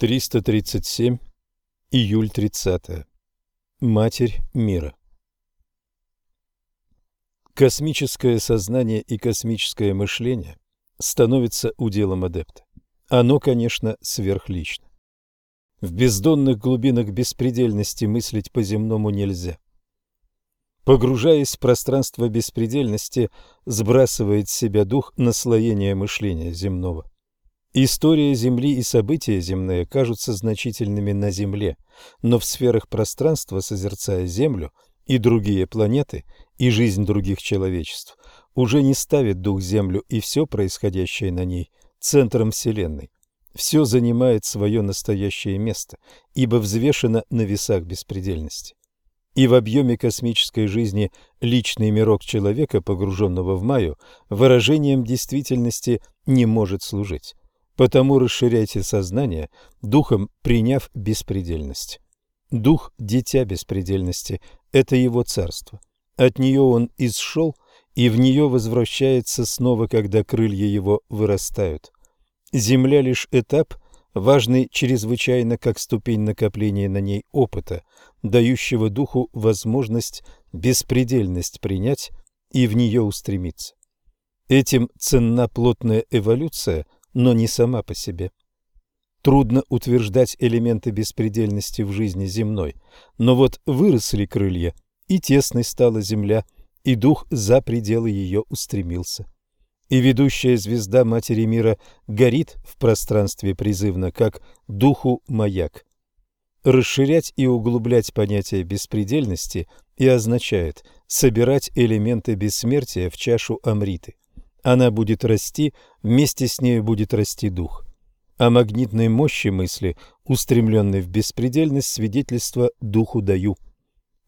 337. Июль 30. Матерь мира. Космическое сознание и космическое мышление становится уделом адепта. Оно, конечно, сверхлично. В бездонных глубинах беспредельности мыслить по-земному нельзя. Погружаясь в пространство беспредельности, сбрасывает с себя дух наслоения мышления земного. История Земли и события земные кажутся значительными на Земле, но в сферах пространства, созерцая Землю и другие планеты, и жизнь других человечеств, уже не ставит дух Землю и все происходящее на ней центром Вселенной. Все занимает свое настоящее место, ибо взвешено на весах беспредельности. И в объеме космической жизни личный мирок человека, погруженного в Майю, выражением действительности не может служить. Потому расширяйте сознание, духом приняв беспредельность. Дух – дитя беспредельности, это его царство. От нее он исшел, и в нее возвращается снова, когда крылья его вырастают. Земля лишь этап, важный чрезвычайно как ступень накопления на ней опыта, дающего духу возможность беспредельность принять и в нее устремиться. Этим ценна плотная эволюция – но не сама по себе. Трудно утверждать элементы беспредельности в жизни земной, но вот выросли крылья, и тесной стала земля, и дух за пределы ее устремился. И ведущая звезда Матери Мира горит в пространстве призывно, как духу маяк. Расширять и углублять понятие беспредельности и означает собирать элементы бессмертия в чашу Амриты. Она будет расти, вместе с ней будет расти дух. О магнитной мощи мысли, устремленной в беспредельность, свидетельство духу даю.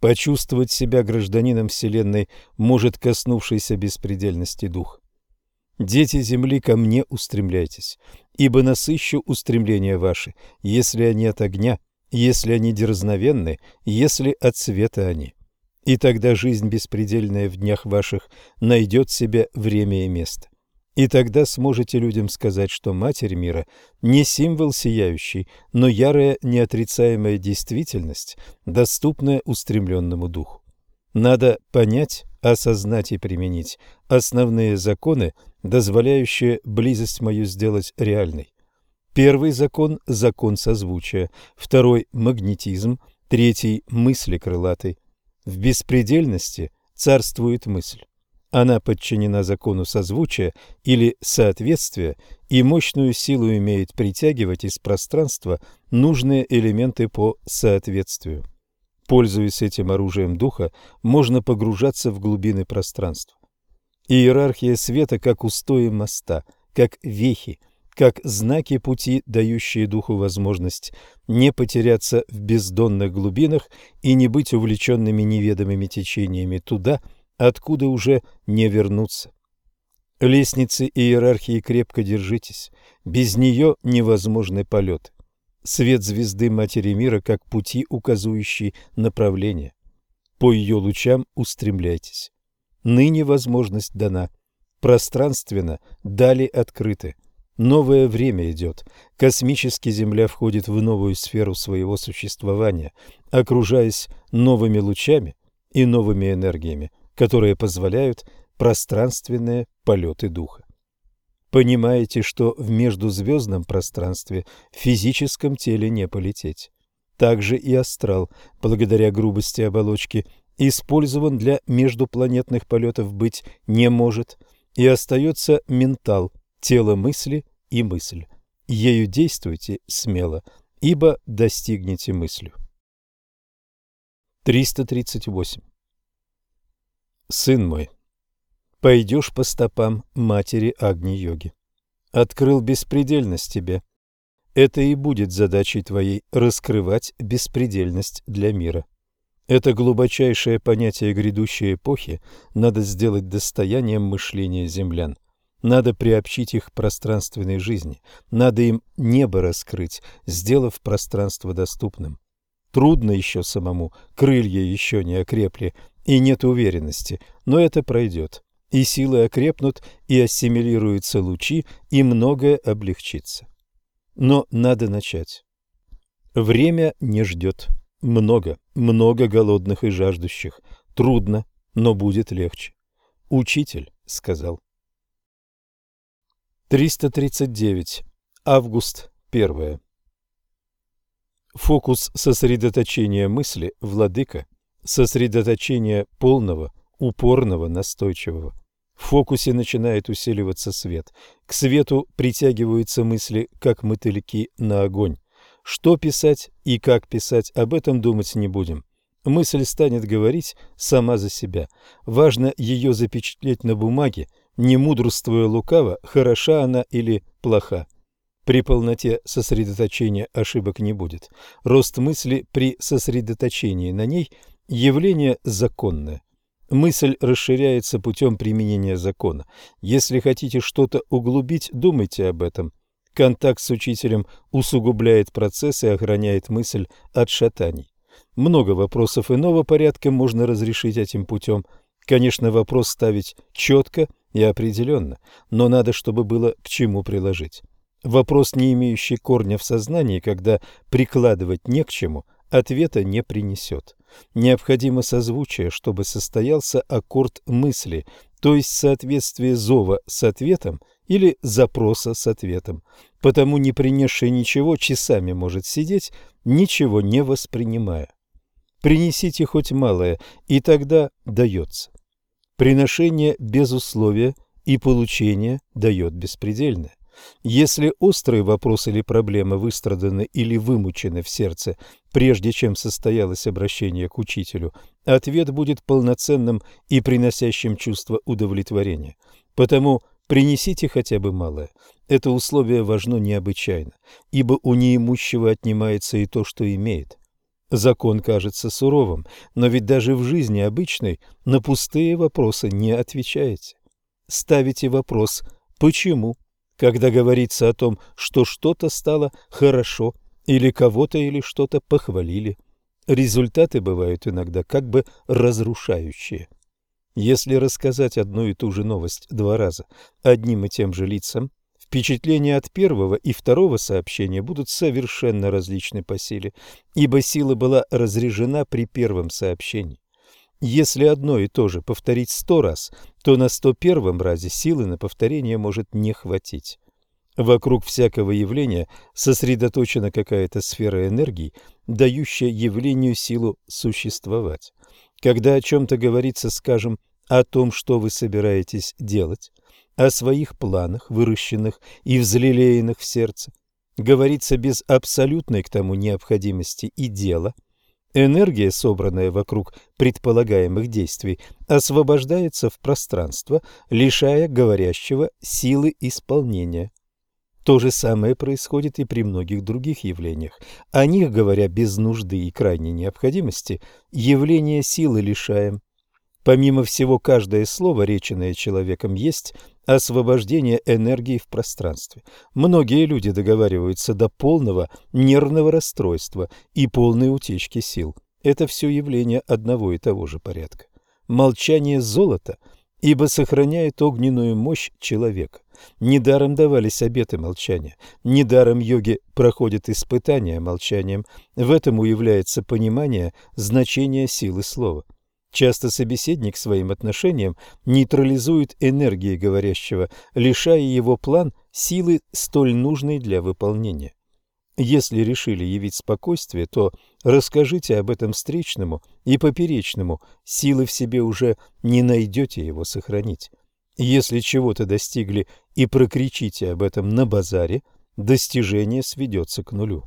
Почувствовать себя гражданином Вселенной может коснувшийся беспредельности дух. Дети земли, ко мне устремляйтесь, ибо насыщу устремления ваши, если они от огня, если они дерзновенны, если от света они и тогда жизнь беспредельная в днях ваших найдет себе время и место. И тогда сможете людям сказать, что Матерь мира не символ сияющий, но ярая неотрицаемая действительность, доступная устремленному духу. Надо понять, осознать и применить основные законы, дозволяющие близость мою сделать реальной. Первый закон – закон созвучия, второй – магнетизм, третий – мысли крылатой, в беспредельности царствует мысль. Она подчинена закону созвучия или соответствия и мощную силу имеет притягивать из пространства нужные элементы по соответствию. Пользуясь этим оружием духа, можно погружаться в глубины пространства. Иерархия света как устои моста, как вехи – как знаки пути, дающие духу возможность не потеряться в бездонных глубинах и не быть увлеченными неведомыми течениями туда, откуда уже не вернуться. Лестницы иерархии крепко держитесь, без нее невозможны полеты. Свет звезды Матери Мира как пути, указывающий направление. По ее лучам устремляйтесь. Ныне возможность дана. Пространственно дали открыты. Новое время идет. Космически Земля входит в новую сферу своего существования, окружаясь новыми лучами и новыми энергиями, которые позволяют пространственные полеты духа. Понимаете, что в междузвездном пространстве в физическом теле не полететь. Также и астрал, благодаря грубости оболочки, использован для междупланетных полетов быть не может, и остается ментал – тело мысли и мысль. Ею действуйте смело, ибо достигнете мыслью. 338. Сын мой, пойдешь по стопам матери Агни-йоги. Открыл беспредельность тебе. Это и будет задачей твоей – раскрывать беспредельность для мира. Это глубочайшее понятие грядущей эпохи надо сделать достоянием мышления землян. Надо приобщить их к пространственной жизни, надо им небо раскрыть, сделав пространство доступным. Трудно еще самому, крылья еще не окрепли, и нет уверенности, но это пройдет. И силы окрепнут, и ассимилируются лучи, и многое облегчится. Но надо начать. Время не ждет. Много, много голодных и жаждущих. Трудно, но будет легче. Учитель сказал. 339. Август 1. Фокус сосредоточения мысли, владыка, сосредоточение полного, упорного, настойчивого. В фокусе начинает усиливаться свет. К свету притягиваются мысли, как мотыльки на огонь. Что писать и как писать, об этом думать не будем. Мысль станет говорить сама за себя. Важно ее запечатлеть на бумаге, не мудрствуя лукаво, хороша она или плоха. При полноте сосредоточения ошибок не будет. Рост мысли при сосредоточении на ней – явление законное. Мысль расширяется путем применения закона. Если хотите что-то углубить, думайте об этом. Контакт с учителем усугубляет процесс и охраняет мысль от шатаний. Много вопросов иного порядка можно разрешить этим путем. Конечно, вопрос ставить четко и определенно, но надо, чтобы было к чему приложить. Вопрос, не имеющий корня в сознании, когда прикладывать не к чему, ответа не принесет. Необходимо созвучие, чтобы состоялся аккорд мысли, то есть соответствие зова с ответом или запроса с ответом. Потому не принесший ничего часами может сидеть, ничего не воспринимая. Принесите хоть малое, и тогда дается. Приношение без условия и получение дает беспредельное. Если острый вопрос или проблема выстраданы или вымучены в сердце, прежде чем состоялось обращение к учителю, ответ будет полноценным и приносящим чувство удовлетворения. Потому принесите хотя бы малое. Это условие важно необычайно, ибо у неимущего отнимается и то, что имеет. Закон кажется суровым, но ведь даже в жизни обычной на пустые вопросы не отвечаете. Ставите вопрос «почему?», когда говорится о том, что что-то стало хорошо, или кого-то или что-то похвалили. Результаты бывают иногда как бы разрушающие. Если рассказать одну и ту же новость два раза одним и тем же лицам, Впечатления от первого и второго сообщения будут совершенно различны по силе, ибо сила была разрежена при первом сообщении. Если одно и то же повторить сто раз, то на сто первом разе силы на повторение может не хватить. Вокруг всякого явления сосредоточена какая-то сфера энергии, дающая явлению силу существовать. Когда о чем-то говорится, скажем, о том, что вы собираетесь делать, о своих планах, выращенных и взлелеянных в сердце, говорится без абсолютной к тому необходимости и дела, энергия, собранная вокруг предполагаемых действий, освобождается в пространство, лишая говорящего силы исполнения. То же самое происходит и при многих других явлениях. О них, говоря без нужды и крайней необходимости, явление силы лишаем. Помимо всего, каждое слово, реченное человеком, есть освобождение энергии в пространстве. Многие люди договариваются до полного нервного расстройства и полной утечки сил. Это все явление одного и того же порядка. Молчание золота, ибо сохраняет огненную мощь человека. Недаром давались обеты молчания, недаром йоги проходят испытания молчанием. В этом уявляется понимание значения силы слова. Часто собеседник своим отношением нейтрализует энергии говорящего, лишая его план силы, столь нужной для выполнения. Если решили явить спокойствие, то расскажите об этом встречному и поперечному, силы в себе уже не найдете его сохранить. Если чего-то достигли и прокричите об этом на базаре, достижение сведется к нулю.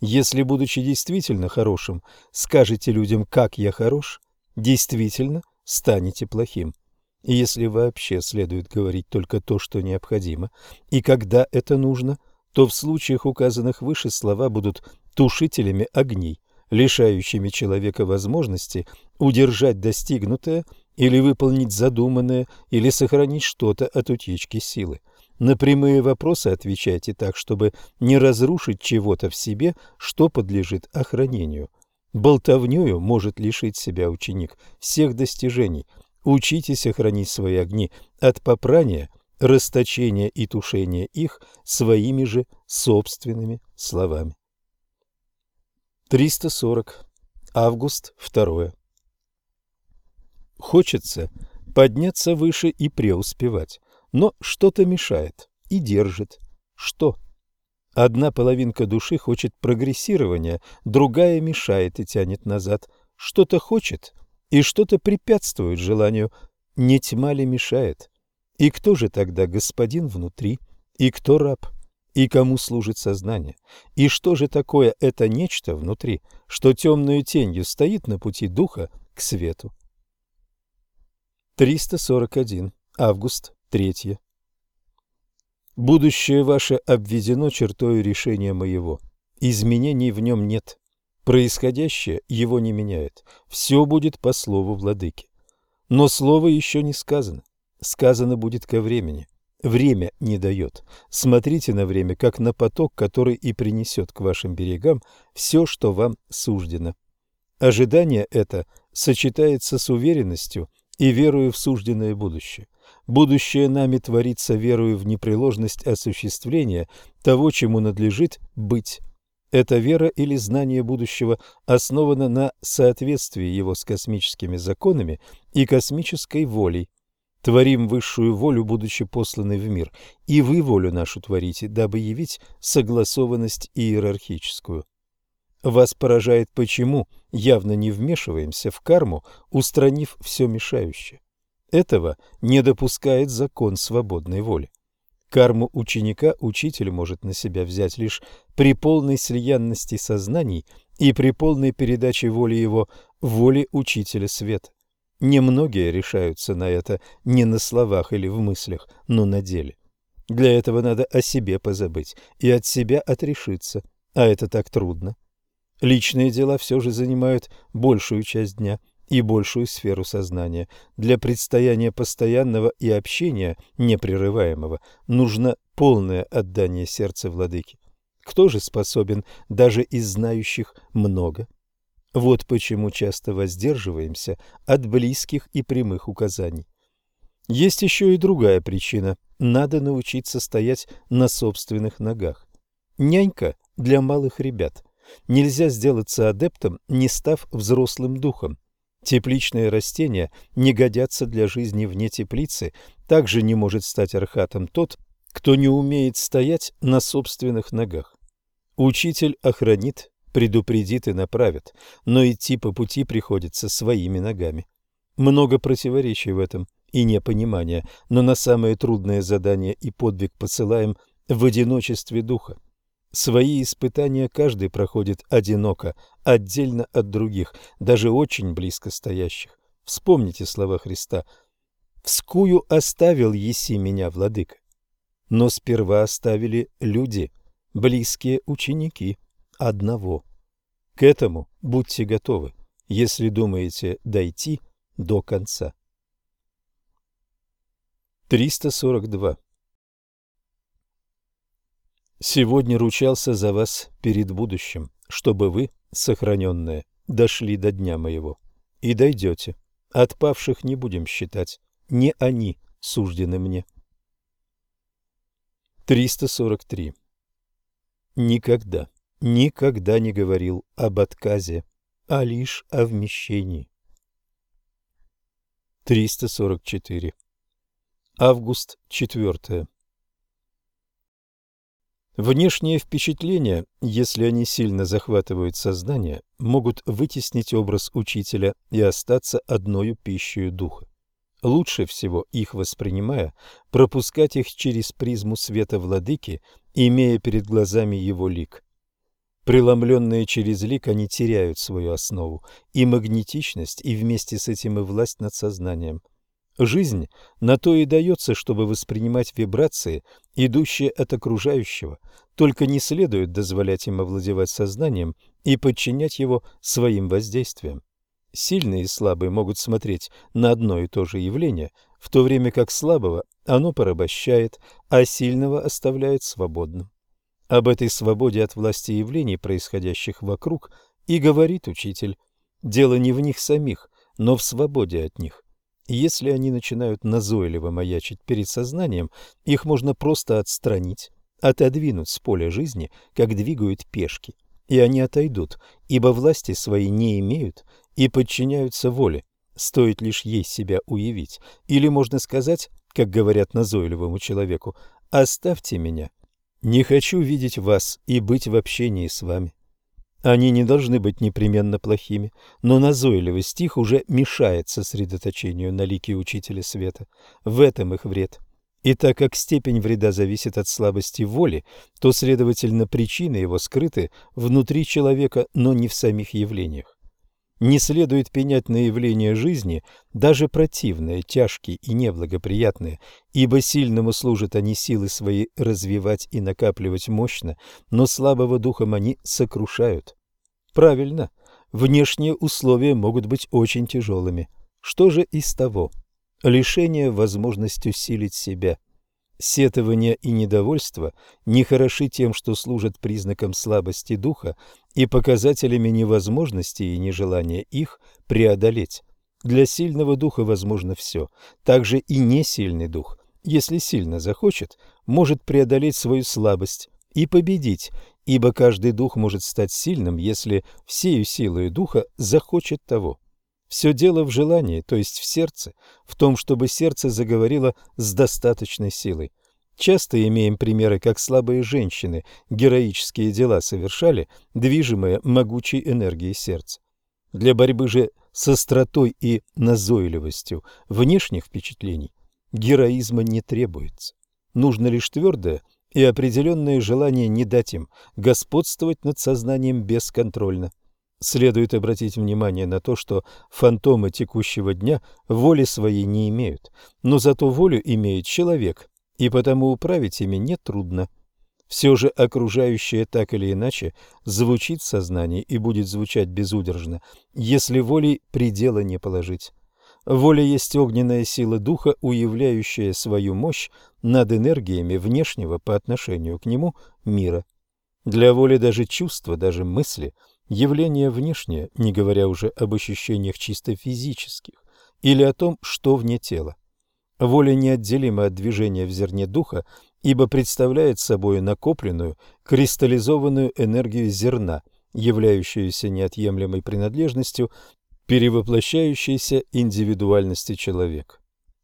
Если, будучи действительно хорошим, скажете людям «как я хорош», действительно станете плохим. И если вообще следует говорить только то, что необходимо, и когда это нужно, то в случаях, указанных выше, слова будут тушителями огней, лишающими человека возможности удержать достигнутое или выполнить задуманное, или сохранить что-то от утечки силы. На прямые вопросы отвечайте так, чтобы не разрушить чего-то в себе, что подлежит охранению. Болтовнёю может лишить себя ученик всех достижений. Учитесь охранить свои огни от попрания, расточения и тушения их своими же собственными словами. 340. Август 2. Хочется подняться выше и преуспевать, но что-то мешает и держит. Что? Одна половинка души хочет прогрессирования, другая мешает и тянет назад. Что-то хочет и что-то препятствует желанию. Не тьма ли мешает? И кто же тогда господин внутри? И кто раб? И кому служит сознание? И что же такое это нечто внутри, что темную тенью стоит на пути духа к свету? 341. Август 3. Будущее ваше обведено чертой решения моего. Изменений в нем нет. Происходящее его не меняет. Все будет по слову владыки. Но слово еще не сказано. Сказано будет ко времени. Время не дает. Смотрите на время, как на поток, который и принесет к вашим берегам все, что вам суждено. Ожидание это сочетается с уверенностью и верою в сужденное будущее. Будущее нами творится верою в непреложность осуществления того, чему надлежит быть. Эта вера или знание будущего основано на соответствии его с космическими законами и космической волей, Творим высшую волю, будучи посланы в мир, и вы волю нашу творите, дабы явить согласованность иерархическую. Вас поражает, почему явно не вмешиваемся в карму, устранив все мешающее. Этого не допускает закон свободной воли. Карму ученика учитель может на себя взять лишь при полной слиянности сознаний и при полной передаче воли его воле учителя света. Немногие решаются на это не на словах или в мыслях, но на деле. Для этого надо о себе позабыть и от себя отрешиться, а это так трудно. Личные дела все же занимают большую часть дня и большую сферу сознания. Для предстояния постоянного и общения непрерываемого нужно полное отдание сердца владыке. Кто же способен даже из знающих много? Вот почему часто воздерживаемся от близких и прямых указаний. Есть еще и другая причина. Надо научиться стоять на собственных ногах. Нянька для малых ребят. Нельзя сделаться адептом, не став взрослым духом. Тепличные растения не годятся для жизни вне теплицы, также не может стать архатом тот, кто не умеет стоять на собственных ногах. Учитель охранит предупредит и направит, но идти по пути приходится своими ногами. Много противоречий в этом и непонимания, но на самое трудное задание и подвиг посылаем в одиночестве духа. Свои испытания каждый проходит одиноко, отдельно от других, даже очень близко стоящих. Вспомните слова Христа «Вскую оставил еси меня, владыка». Но сперва оставили люди, близкие ученики одного. К этому будьте готовы, если думаете дойти до конца. 342. Сегодня ручался за вас перед будущим, чтобы вы, сохраненные, дошли до дня моего. И дойдете. Отпавших не будем считать. Не они суждены мне. 343. Никогда никогда не говорил об отказе, а лишь о вмещении. 344. Август 4. Внешние впечатления, если они сильно захватывают сознание, могут вытеснить образ учителя и остаться одною пищей духа. Лучше всего, их воспринимая, пропускать их через призму света владыки, имея перед глазами его лик. Преломленные через лик, они теряют свою основу и магнетичность, и вместе с этим и власть над сознанием. Жизнь на то и дается, чтобы воспринимать вибрации, идущие от окружающего, только не следует дозволять им овладевать сознанием и подчинять его своим воздействиям. Сильные и слабые могут смотреть на одно и то же явление, в то время как слабого оно порабощает, а сильного оставляет свободным. Об этой свободе от власти явлений, происходящих вокруг, и говорит учитель. Дело не в них самих, но в свободе от них. Если они начинают назойливо маячить перед сознанием, их можно просто отстранить, отодвинуть с поля жизни, как двигают пешки. и они отойдут, ибо власти своей не имеют и подчиняются воле, стоит лишь ей себя уявить. Или можно сказать, как говорят назойливому человеку, «Оставьте меня, не хочу видеть вас и быть в общении с вами». Они не должны быть непременно плохими, но назойливый стих уже мешает сосредоточению на лике Учителя Света. В этом их вред. И так как степень вреда зависит от слабости воли, то, следовательно, причины его скрыты внутри человека, но не в самих явлениях. Не следует пенять на явления жизни, даже противные, тяжкие и неблагоприятные, ибо сильному служат они силы свои развивать и накапливать мощно, но слабого духом они сокрушают. Правильно, внешние условия могут быть очень тяжелыми. Что же из того? Лишение возможности усилить себя – Сетование и недовольство не хороши тем, что служат признаком слабости духа и показателями невозможности и нежелания их преодолеть. Для сильного духа возможно все. Также и несильный дух, если сильно захочет, может преодолеть свою слабость и победить, ибо каждый дух может стать сильным, если всею силой духа захочет того. Все дело в желании, то есть в сердце, в том, чтобы сердце заговорило с достаточной силой. Часто имеем примеры, как слабые женщины героические дела совершали, движимые могучей энергией сердца. Для борьбы же с остротой и назойливостью внешних впечатлений героизма не требуется. Нужно лишь твердое и определенное желание не дать им господствовать над сознанием бесконтрольно. Следует обратить внимание на то, что фантомы текущего дня воли своей не имеют, но зато волю имеет человек, и потому управить ими нетрудно. Все же окружающее так или иначе звучит в сознании и будет звучать безудержно, если волей предела не положить. Воля есть огненная сила духа, уявляющая свою мощь над энергиями внешнего по отношению к нему мира. Для воли даже чувства, даже мысли – Явление внешнее, не говоря уже об ощущениях чисто физических, или о том, что вне тела. Воля неотделима от движения в зерне духа, ибо представляет собой накопленную, кристаллизованную энергию зерна, являющуюся неотъемлемой принадлежностью перевоплощающейся индивидуальности человека.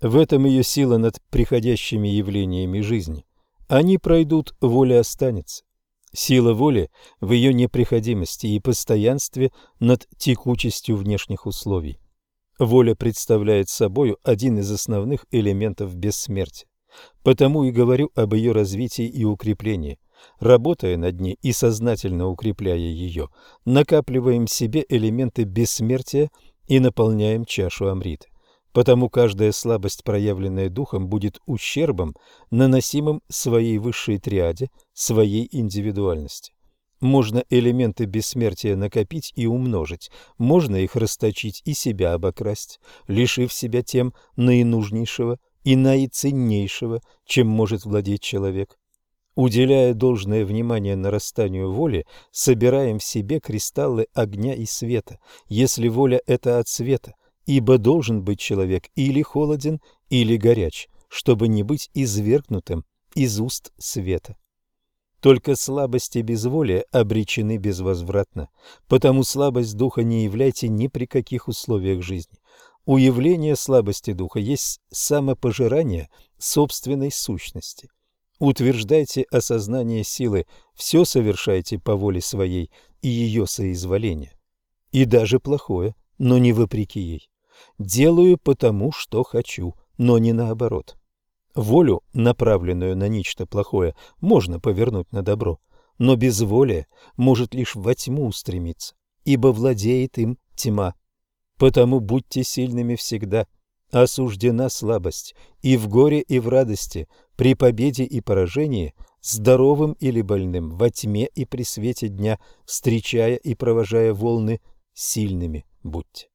В этом ее сила над приходящими явлениями жизни. Они пройдут, воля останется. Сила воли в ее неприходимости и постоянстве над текучестью внешних условий. Воля представляет собой один из основных элементов бессмертия. Потому и говорю об ее развитии и укреплении. Работая над ней и сознательно укрепляя ее, накапливаем себе элементы бессмертия и наполняем чашу Амриты. Потому каждая слабость, проявленная духом, будет ущербом, наносимым своей высшей триаде, своей индивидуальности. Можно элементы бессмертия накопить и умножить, можно их расточить и себя обокрасть, лишив себя тем наинужнейшего и наиценнейшего, чем может владеть человек. Уделяя должное внимание нарастанию воли, собираем в себе кристаллы огня и света. Если воля – это от света – ибо должен быть человек или холоден, или горяч, чтобы не быть извергнутым из уст света. Только слабости и безволие обречены безвозвратно, потому слабость духа не являйте ни при каких условиях жизни. Уявление слабости духа есть самопожирание собственной сущности. Утверждайте осознание силы, все совершайте по воле своей и ее соизволения. И даже плохое, но не вопреки ей. Делаю потому, что хочу, но не наоборот. Волю, направленную на нечто плохое, можно повернуть на добро, но безволие может лишь во тьму устремиться, ибо владеет им тьма. Потому будьте сильными всегда. Осуждена слабость и в горе, и в радости, при победе и поражении, здоровым или больным, во тьме и при свете дня, встречая и провожая волны, сильными будьте.